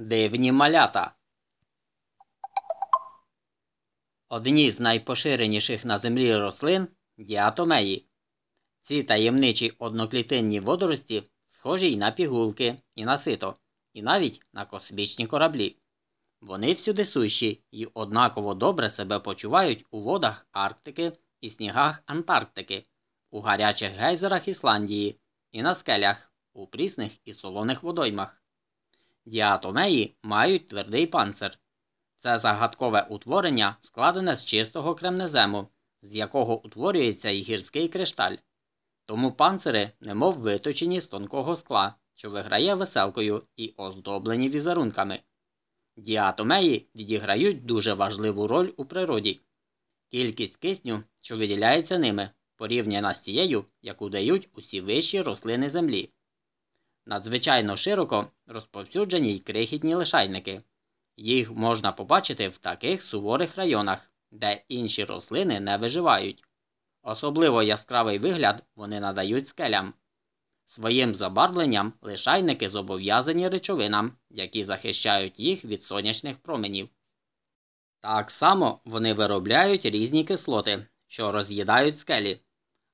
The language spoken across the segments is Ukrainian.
Дивні малята. Одні з найпоширеніших на землі рослин діатомеї. Ці таємничі одноклітинні водорості схожі й на пігулки, і на сито, і навіть на космічні кораблі. Вони всюди сущі і однаково добре себе почувають у водах Арктики і снігах Антарктики, у гарячих гейзерах Ісландії і на скелях, у прісних і солоних водоймах. Діатомеї мають твердий панцир. Це загадкове утворення складене з чистого кремнезему, з якого утворюється і гірський кришталь. Тому панцири немов виточені з тонкого скла, що виграє веселкою і оздоблені візерунками. Діатомеї відіграють дуже важливу роль у природі. Кількість кисню, що виділяється ними, порівняна з тією, яку дають усі вищі рослини землі. Надзвичайно широко розповсюджені й крихітні лишайники. Їх можна побачити в таких суворих районах, де інші рослини не виживають. Особливо яскравий вигляд вони надають скелям. Своїм забарвленням лишайники зобов'язані речовинам, які захищають їх від сонячних променів. Так само вони виробляють різні кислоти, що роз'їдають скелі,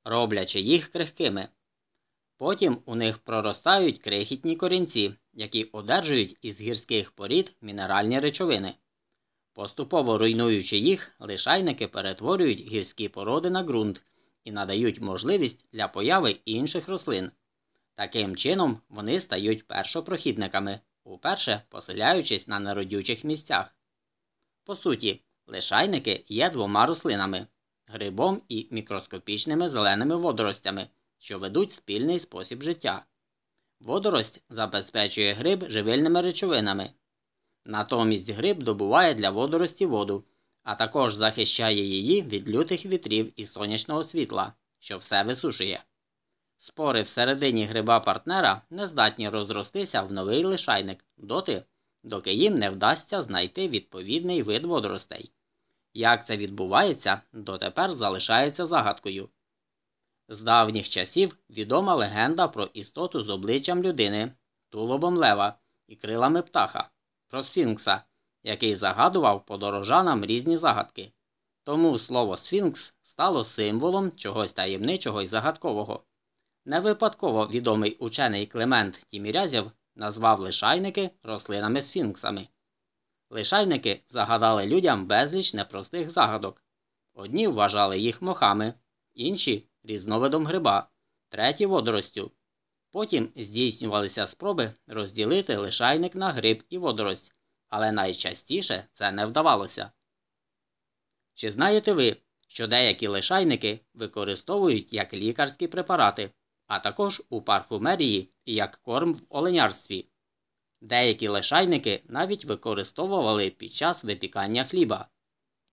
роблячи їх крихкими. Потім у них проростають крихітні корінці, які одержують із гірських порід мінеральні речовини. Поступово руйнуючи їх, лишайники перетворюють гірські породи на ґрунт і надають можливість для появи інших рослин. Таким чином вони стають першопрохідниками, уперше поселяючись на неродючих місцях. По суті, лишайники є двома рослинами грибом і мікроскопічними зеленими водоростями, що ведуть спільний спосіб життя. Водорость забезпечує гриб живильними речовинами. Натомість гриб добуває для водорості воду, а також захищає її від лютих вітрів і сонячного світла, що все висушує. Спори всередині гриба партнера не здатні розростися в новий лишайник доти, доки їм не вдасться знайти відповідний вид водоростей. Як це відбувається, дотепер залишається загадкою. З давніх часів відома легенда про істоту з обличчям людини, тулобом лева і крилами птаха, про сфінкса, який загадував подорожанам різні загадки. Тому слово сфінкс стало символом чогось таємничого і загадкового. Не випадково відомий учений Климент Тімірязєв назвав лишайники рослинами сфінксами. Лишайники загадали людям безліч непростих загадок. Одні вважали їх мохами, інші різновидом гриба, треті водоростю. Потім здійснювалися спроби розділити лишайник на гриб і водорость, але найчастіше це не вдавалося. Чи знаєте ви, що деякі лишайники використовують як лікарські препарати, а також у парфумерії і як корм в оленярстві? Деякі лишайники навіть використовували під час випікання хліба.